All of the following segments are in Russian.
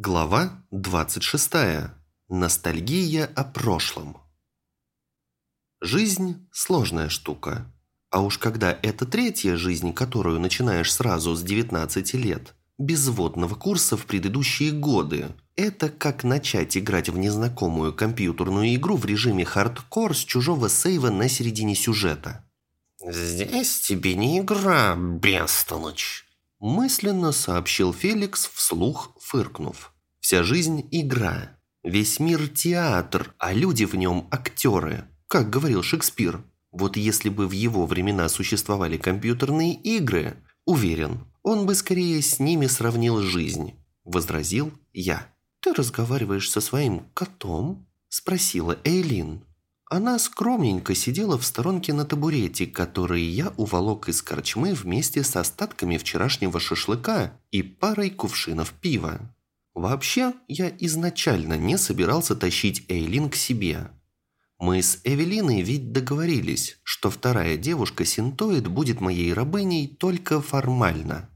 Глава 26. Ностальгия о прошлом. Жизнь – сложная штука. А уж когда это третья жизнь, которую начинаешь сразу с 19 лет, без вводного курса в предыдущие годы, это как начать играть в незнакомую компьютерную игру в режиме хардкор с чужого сейва на середине сюжета. «Здесь тебе не игра, бестолочь!» Мысленно сообщил Феликс, вслух фыркнув. «Вся жизнь – игра. Весь мир – театр, а люди в нем – актеры. Как говорил Шекспир. Вот если бы в его времена существовали компьютерные игры, уверен, он бы скорее с ними сравнил жизнь», – возразил я. «Ты разговариваешь со своим котом?» – спросила Эйлин. Она скромненько сидела в сторонке на табурете, который я уволок из корчмы вместе с остатками вчерашнего шашлыка и парой кувшинов пива. Вообще, я изначально не собирался тащить Эйлин к себе. Мы с Эвелиной ведь договорились, что вторая девушка Синтоид будет моей рабыней только формально.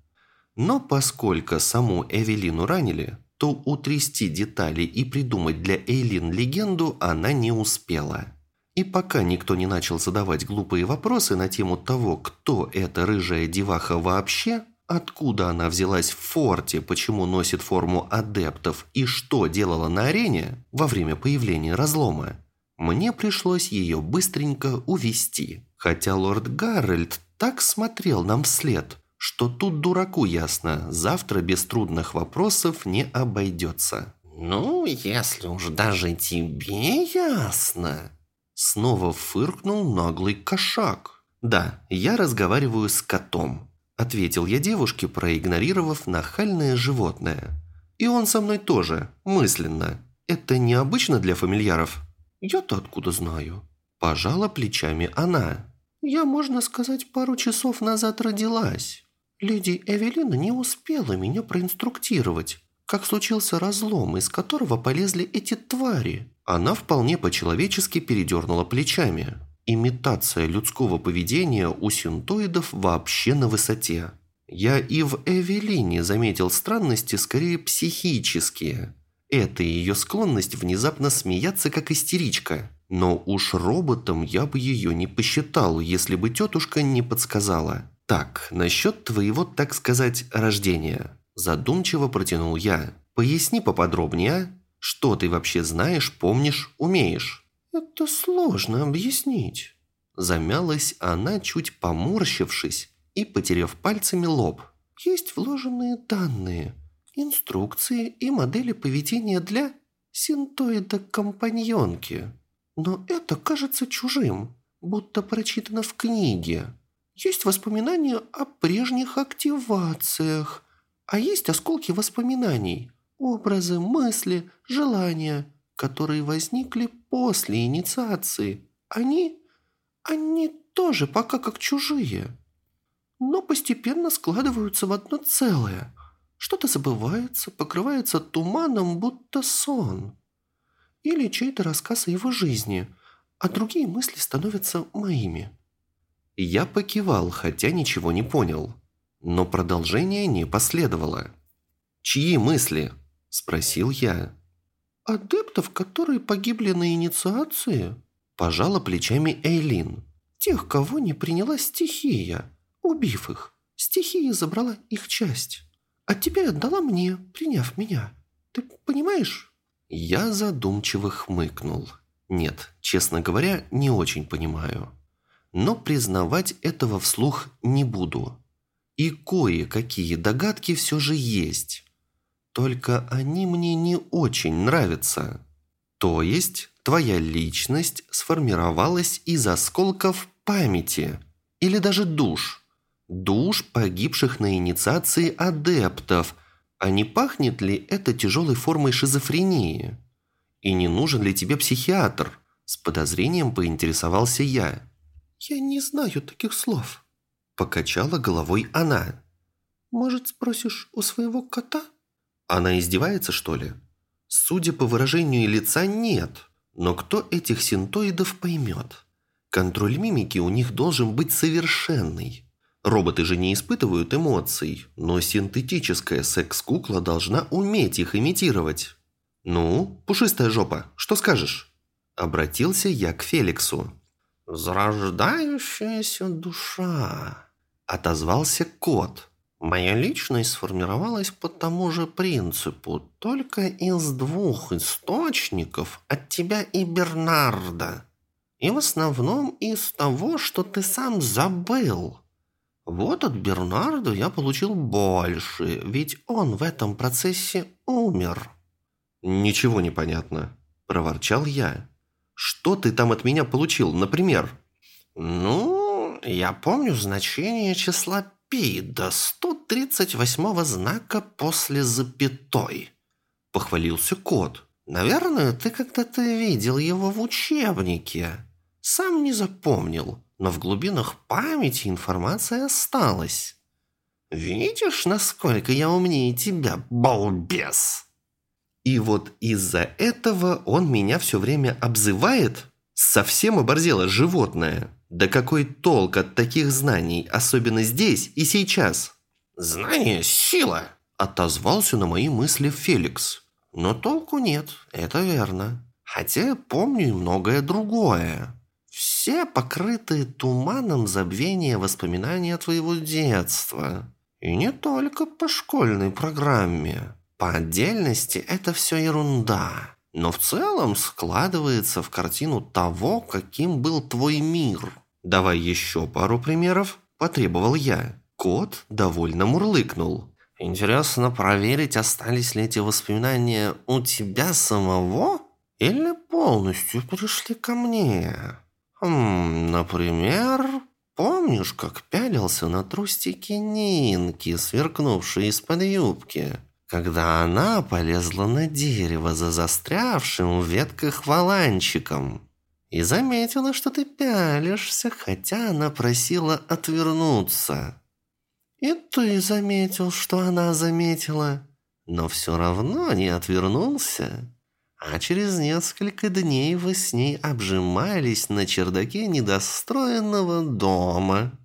Но поскольку саму Эвелину ранили, то утрясти детали и придумать для Эйлин легенду она не успела. И пока никто не начал задавать глупые вопросы на тему того, кто эта рыжая деваха вообще, откуда она взялась в форте, почему носит форму адептов и что делала на арене во время появления разлома, мне пришлось ее быстренько увести. Хотя лорд Гаррельд так смотрел нам вслед, что тут дураку ясно, завтра без трудных вопросов не обойдется. «Ну, если уж даже тебе ясно...» Снова фыркнул наглый кошак. «Да, я разговариваю с котом», – ответил я девушке, проигнорировав нахальное животное. «И он со мной тоже, мысленно. Это необычно для фамильяров?» «Я-то откуда знаю?» Пожала плечами она. «Я, можно сказать, пару часов назад родилась. Леди Эвелина не успела меня проинструктировать, как случился разлом, из которого полезли эти твари. Она вполне по-человечески передернула плечами. Имитация людского поведения у синтоидов вообще на высоте. Я и в Эвелине заметил странности скорее психические. Это ее склонность внезапно смеяться как истеричка. Но уж роботом я бы ее не посчитал, если бы тетушка не подсказала. Так, насчет твоего, так сказать, рождения. Задумчиво протянул я. Поясни поподробнее, а? Что ты вообще знаешь, помнишь, умеешь?» «Это сложно объяснить». Замялась она, чуть поморщившись и потеряв пальцами лоб. «Есть вложенные данные, инструкции и модели поведения для синтоида-компаньонки. Но это кажется чужим, будто прочитано в книге. Есть воспоминания о прежних активациях, а есть осколки воспоминаний, образы, мысли, желания, которые возникли после инициации. Они, они тоже пока как чужие, но постепенно складываются в одно целое. Что-то забывается, покрывается туманом, будто сон. Или чей-то рассказ о его жизни, а другие мысли становятся моими. Я покивал, хотя ничего не понял. Но продолжение не последовало. «Чьи мысли?» – спросил я. «Адептов, которые погибли на инициации?» – пожала плечами Эйлин. «Тех, кого не приняла стихия, убив их. Стихия забрала их часть. А теперь отдала мне, приняв меня. Ты понимаешь?» Я задумчиво хмыкнул. Нет, честно говоря, не очень понимаю. Но признавать этого вслух не буду. И кое-какие догадки все же есть. Только они мне не очень нравятся. То есть, твоя личность сформировалась из осколков памяти или даже душ. Душ погибших на инициации адептов. А не пахнет ли это тяжелой формой шизофрении? И не нужен ли тебе психиатр? С подозрением поинтересовался я. Я не знаю таких слов. Покачала головой она. «Может, спросишь у своего кота?» Она издевается, что ли? Судя по выражению лица, нет. Но кто этих синтоидов поймет? Контроль мимики у них должен быть совершенный. Роботы же не испытывают эмоций, но синтетическая секс-кукла должна уметь их имитировать. «Ну, пушистая жопа, что скажешь?» Обратился я к Феликсу. «Зарождающаяся душа», – отозвался кот. «Моя личность сформировалась по тому же принципу, только из двух источников, от тебя и Бернарда. И в основном из того, что ты сам забыл». Вот от Бернарда я получил больше, ведь он в этом процессе умер. Ничего не понятно, проворчал я. Что ты там от меня получил, например? Ну, я помню значение числа пи до 138 знака после запятой. Похвалился кот. Наверное, ты когда-то видел его в учебнике. Сам не запомнил но в глубинах памяти информация осталась. Видишь, насколько я умнее тебя, балбес? И вот из-за этого он меня все время обзывает? Совсем оборзело животное. Да какой толк от таких знаний, особенно здесь и сейчас? Знание – сила, отозвался на мои мысли Феликс. Но толку нет, это верно. Хотя помню и многое другое. Все покрыты туманом забвения воспоминания твоего детства. И не только по школьной программе. По отдельности это все ерунда. Но в целом складывается в картину того, каким был твой мир. Давай еще пару примеров, потребовал я. Кот довольно мурлыкнул. Интересно проверить, остались ли эти воспоминания у тебя самого или полностью пришли ко мне. Хм, например, помнишь, как пялился на трустики Нинки, сверкнувшие из-под юбки, когда она полезла на дерево за застрявшим в ветках валанчиком? И заметила, что ты пялишься, хотя она просила отвернуться. И ты заметил, что она заметила, но все равно не отвернулся а через несколько дней вы с ней обжимались на чердаке недостроенного дома.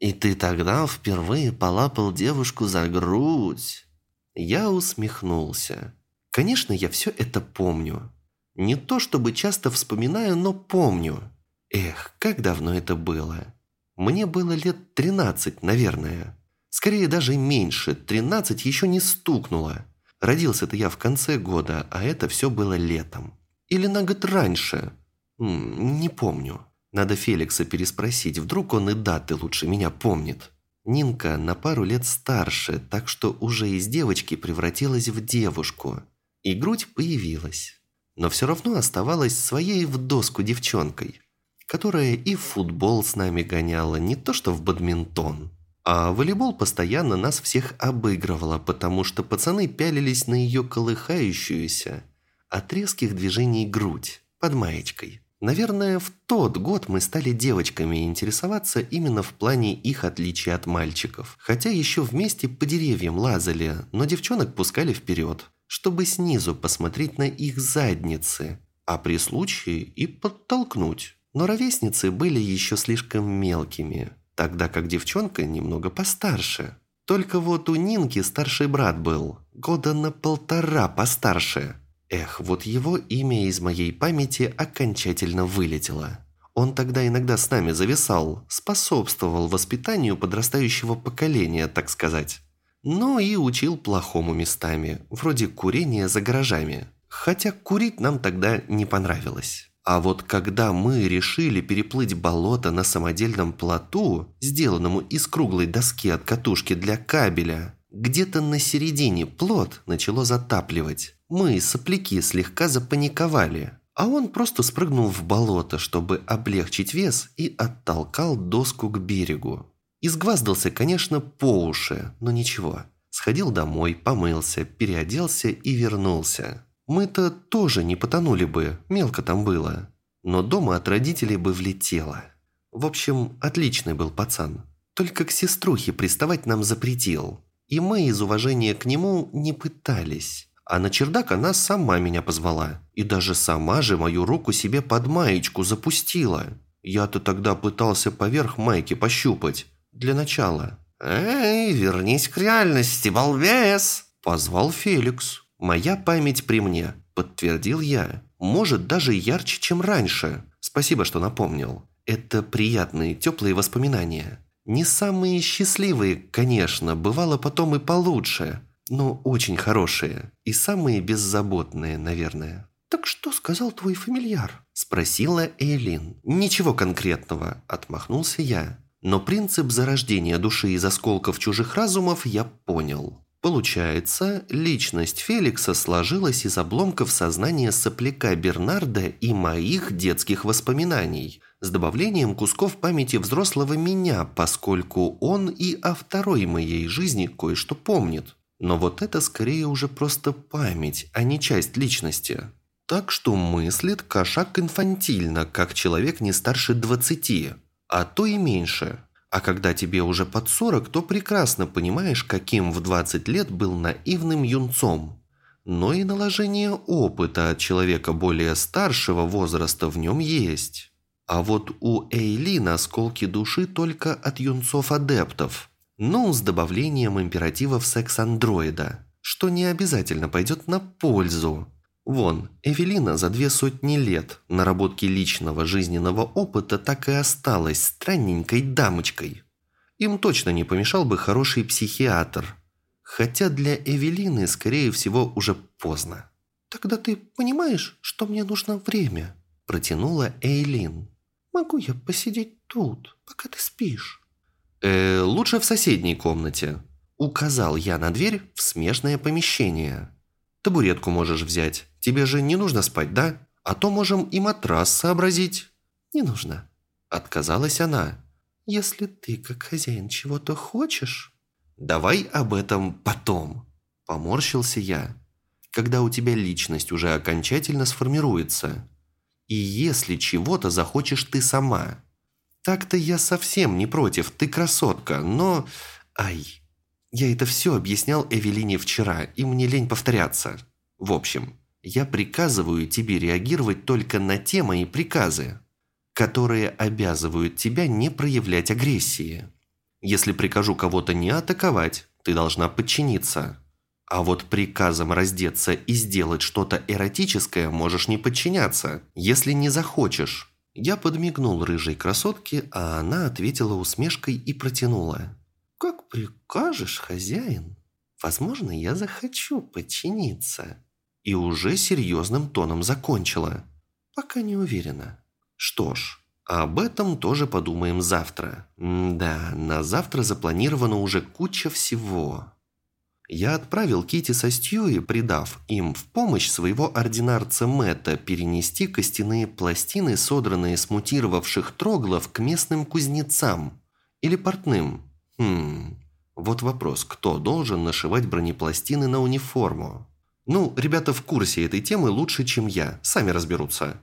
И ты тогда впервые полапал девушку за грудь. Я усмехнулся. Конечно, я все это помню. Не то чтобы часто вспоминаю, но помню. Эх, как давно это было. Мне было лет тринадцать, наверное. Скорее даже меньше, тринадцать еще не стукнуло. Родился-то я в конце года, а это все было летом. Или на год раньше. Не помню. Надо Феликса переспросить, вдруг он и даты лучше меня помнит. Нинка на пару лет старше, так что уже из девочки превратилась в девушку. И грудь появилась. Но все равно оставалась своей в доску девчонкой, которая и в футбол с нами гоняла, не то что в бадминтон. А волейбол постоянно нас всех обыгрывала, потому что пацаны пялились на ее колыхающуюся от резких движений грудь под маечкой. Наверное, в тот год мы стали девочками интересоваться именно в плане их отличия от мальчиков. Хотя еще вместе по деревьям лазали, но девчонок пускали вперед, чтобы снизу посмотреть на их задницы, а при случае и подтолкнуть. Но ровесницы были еще слишком мелкими, тогда как девчонка немного постарше. Только вот у Нинки старший брат был, года на полтора постарше. Эх, вот его имя из моей памяти окончательно вылетело. Он тогда иногда с нами зависал, способствовал воспитанию подрастающего поколения, так сказать. Но и учил плохому местами, вроде курения за гаражами. Хотя курить нам тогда не понравилось. А вот когда мы решили переплыть болото на самодельном плоту, сделанному из круглой доски от катушки для кабеля, где-то на середине плот начало затапливать. Мы, сопляки, слегка запаниковали, а он просто спрыгнул в болото, чтобы облегчить вес и оттолкал доску к берегу. Изгваздался, конечно, по уши, но ничего. Сходил домой, помылся, переоделся и вернулся. Мы-то тоже не потонули бы, мелко там было. Но дома от родителей бы влетело. В общем, отличный был пацан. Только к сеструхе приставать нам запретил. И мы из уважения к нему не пытались. А на чердак она сама меня позвала. И даже сама же мою руку себе под маечку запустила. Я-то тогда пытался поверх майки пощупать. для начала». «Эй, вернись к реальности, балбес!» Позвал Феликс. «Моя память при мне», – подтвердил я. «Может, даже ярче, чем раньше. Спасибо, что напомнил. Это приятные, теплые воспоминания. Не самые счастливые, конечно, бывало потом и получше, но очень хорошие. И самые беззаботные, наверное». «Так что сказал твой фамильяр?» – спросила Эйлин. «Ничего конкретного», – отмахнулся я. Но принцип зарождения души из осколков чужих разумов я понял. Получается, личность Феликса сложилась из обломков сознания сопляка Бернарда и моих детских воспоминаний, с добавлением кусков памяти взрослого меня, поскольку он и о второй моей жизни кое-что помнит. Но вот это скорее уже просто память, а не часть личности. Так что мыслит кошак инфантильно, как человек не старше 20, а то и меньше. А когда тебе уже под 40, то прекрасно понимаешь, каким в 20 лет был наивным юнцом. Но и наложение опыта от человека более старшего возраста в нем есть. А вот у Эйлин осколки души только от юнцов-адептов. Ну, с добавлением императивов секс-андроида, что не обязательно пойдет на пользу. Вон, Эвелина за две сотни лет наработки личного жизненного опыта так и осталась странненькой дамочкой. Им точно не помешал бы хороший психиатр. Хотя для Эвелины, скорее всего, уже поздно. «Тогда ты понимаешь, что мне нужно время?» Протянула Эйлин. «Могу я посидеть тут, пока ты спишь?» «Э, лучше в соседней комнате», Указал я на дверь в смежное помещение. Табуретку можешь взять. Тебе же не нужно спать, да? А то можем и матрас сообразить». «Не нужно», – отказалась она. «Если ты, как хозяин, чего-то хочешь...» «Давай об этом потом», – поморщился я. «Когда у тебя личность уже окончательно сформируется. И если чего-то захочешь ты сама. Так-то я совсем не против, ты красотка, но... Ай, я это все объяснял Эвелине вчера, и мне лень повторяться. В общем, я приказываю тебе реагировать только на те мои приказы, которые обязывают тебя не проявлять агрессии. Если прикажу кого-то не атаковать, ты должна подчиниться. А вот приказом раздеться и сделать что-то эротическое можешь не подчиняться, если не захочешь. Я подмигнул рыжей красотке, а она ответила усмешкой и протянула. «Как прикажешь, хозяин? Возможно, я захочу подчиниться». И уже серьезным тоном закончила. «Пока не уверена». «Что ж, об этом тоже подумаем завтра. М да, на завтра запланировано уже куча всего». Я отправил Кити со Стьюи, придав им в помощь своего ординарца Мэтта перенести костяные пластины, содранные с мутировавших троглов, к местным кузнецам или портным. Хм, вот вопрос, кто должен нашивать бронепластины на униформу? Ну, ребята в курсе этой темы лучше, чем я, сами разберутся.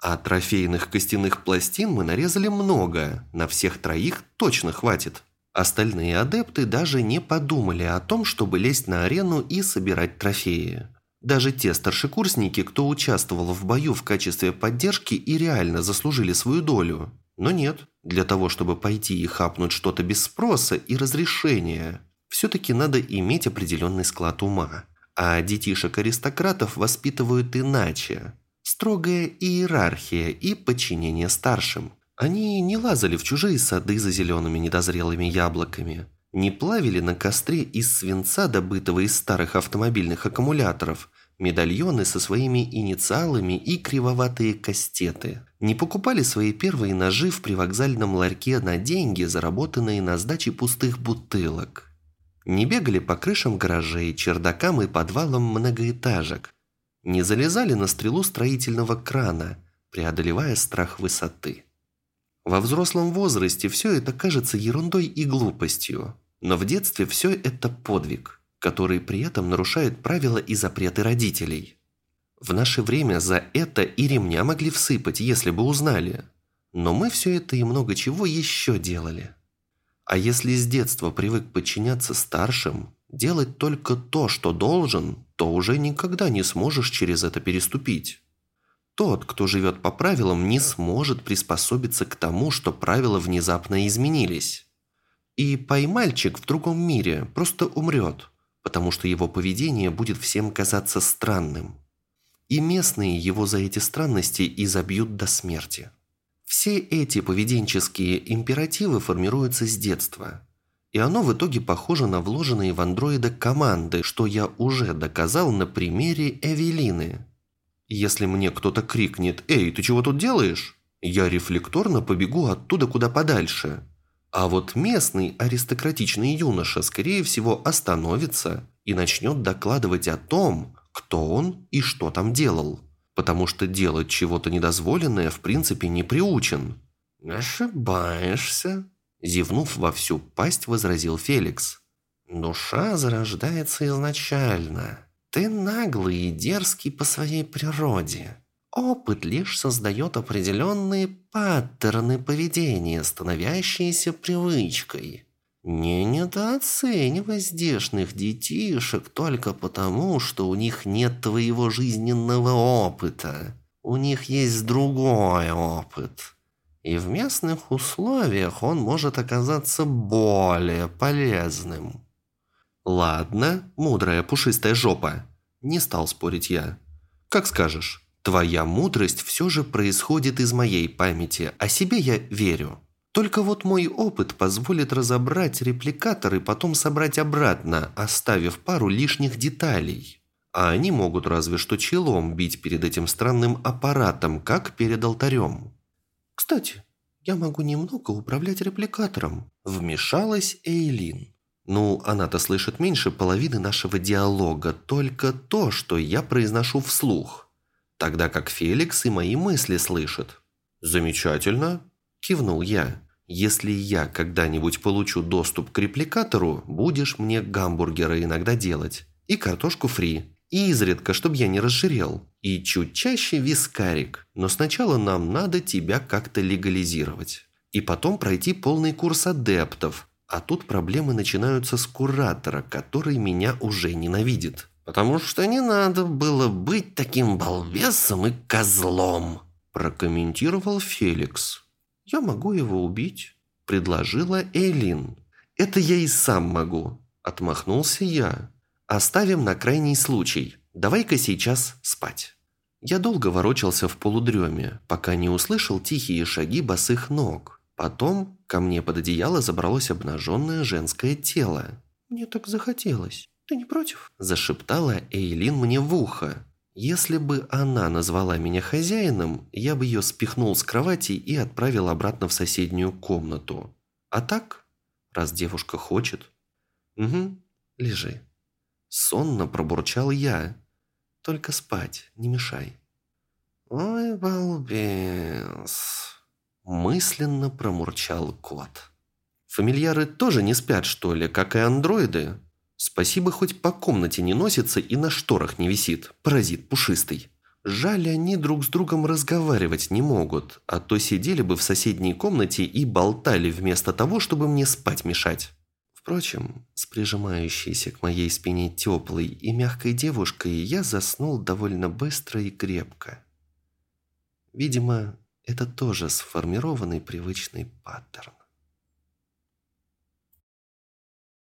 А трофейных костяных пластин мы нарезали много, на всех троих точно хватит. Остальные адепты даже не подумали о том, чтобы лезть на арену и собирать трофеи. Даже те старшекурсники, кто участвовал в бою в качестве поддержки и реально заслужили свою долю. Но нет, для того, чтобы пойти и хапнуть что-то без спроса и разрешения, все-таки надо иметь определенный склад ума. А детишек-аристократов воспитывают иначе. Строгая иерархия и подчинение старшим. Они не лазали в чужие сады за зелеными недозрелыми яблоками, не плавили на костре из свинца, добытого из старых автомобильных аккумуляторов, медальоны со своими инициалами и кривоватые кастеты. Не покупали свои первые ножи в привокзальном ларьке на деньги, заработанные на сдаче пустых бутылок. Не бегали по крышам гаражей, чердакам и подвалам многоэтажек. Не залезали на стрелу строительного крана, преодолевая страх высоты. Во взрослом возрасте все это кажется ерундой и глупостью, но в детстве все это подвиг – который при этом нарушает правила и запреты родителей. В наше время за это и ремня могли всыпать, если бы узнали. Но мы все это и много чего еще делали. А если с детства привык подчиняться старшим, делать только то, что должен, то уже никогда не сможешь через это переступить. Тот, кто живет по правилам, не сможет приспособиться к тому, что правила внезапно изменились. И поймальчик в другом мире просто умрет, потому что его поведение будет всем казаться странным. И местные его за эти странности изобьют до смерти. Все эти поведенческие императивы формируются с детства. И оно в итоге похоже на вложенные в андроида команды, что я уже доказал на примере Эвелины. Если мне кто-то крикнет «Эй, ты чего тут делаешь?», я рефлекторно побегу оттуда куда подальше. А вот местный аристократичный юноша, скорее всего, остановится и начнет докладывать о том, кто он и что там делал потому что делать чего-то недозволенное в принципе не приучен». «Ошибаешься», – зевнув во всю пасть, возразил Феликс. «Душа зарождается изначально. Ты наглый и дерзкий по своей природе. Опыт лишь создает определенные паттерны поведения, становящиеся привычкой. Не недооценивай здешних детишек только потому, что у них нет твоего жизненного опыта. У них есть другой опыт. И в местных условиях он может оказаться более полезным. Ладно, мудрая пушистая жопа. Не стал спорить я. Как скажешь. Твоя мудрость все же происходит из моей памяти, а себе я верю. Только вот мой опыт позволит разобрать репликатор и потом собрать обратно, оставив пару лишних деталей. А они могут разве что челом бить перед этим странным аппаратом, как перед алтарем. «Кстати, я могу немного управлять репликатором», – вмешалась Эйлин. «Ну, она-то слышит меньше половины нашего диалога, только то, что я произношу вслух, тогда как Феликс и мои мысли слышит». «Замечательно», Кивнул я. «Если я когда-нибудь получу доступ к репликатору, будешь мне гамбургеры иногда делать. И картошку фри. И изредка, чтобы я не разжирел. И чуть чаще вискарик. Но сначала нам надо тебя как-то легализировать. И потом пройти полный курс адептов. А тут проблемы начинаются с куратора, который меня уже ненавидит. «Потому что не надо было быть таким балбесом и козлом», прокомментировал Феликс. «Я могу его убить», – предложила Эйлин. «Это я и сам могу», – отмахнулся я. «Оставим на крайний случай. Давай-ка сейчас спать». Я долго ворочался в полудреме, пока не услышал тихие шаги босых ног. Потом ко мне под одеяло забралось обнаженное женское тело. «Мне так захотелось. Ты не против?» – зашептала Эйлин мне в ухо. Если бы она назвала меня хозяином, я бы ее спихнул с кровати и отправил обратно в соседнюю комнату. А так, раз девушка хочет... Угу, лежи. Сонно пробурчал я. Только спать, не мешай. Ой, балбес. Мысленно промурчал кот. Фамильяры тоже не спят, что ли, как и андроиды? Спасибо, хоть по комнате не носится и на шторах не висит, паразит пушистый. Жаль, они друг с другом разговаривать не могут, а то сидели бы в соседней комнате и болтали вместо того, чтобы мне спать мешать. Впрочем, с прижимающейся к моей спине теплой и мягкой девушкой я заснул довольно быстро и крепко. Видимо, это тоже сформированный привычный паттерн.